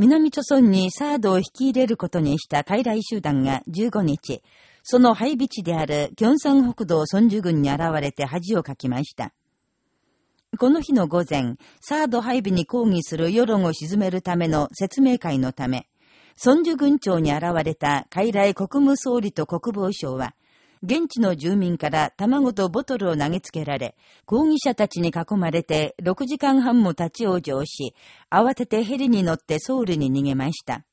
南朝村にサードを引き入れることにした傀儡集団が15日、その配備地であるキョンサン北道孫樹郡に現れて恥をかきました。この日の午前、サード配備に抗議する世論を鎮めるための説明会のため、孫樹郡庁に現れた傀儡国務総理と国防省は、現地の住民から卵とボトルを投げつけられ、抗議者たちに囲まれて6時間半も立ち往生し、慌ててヘリに乗ってソウルに逃げました。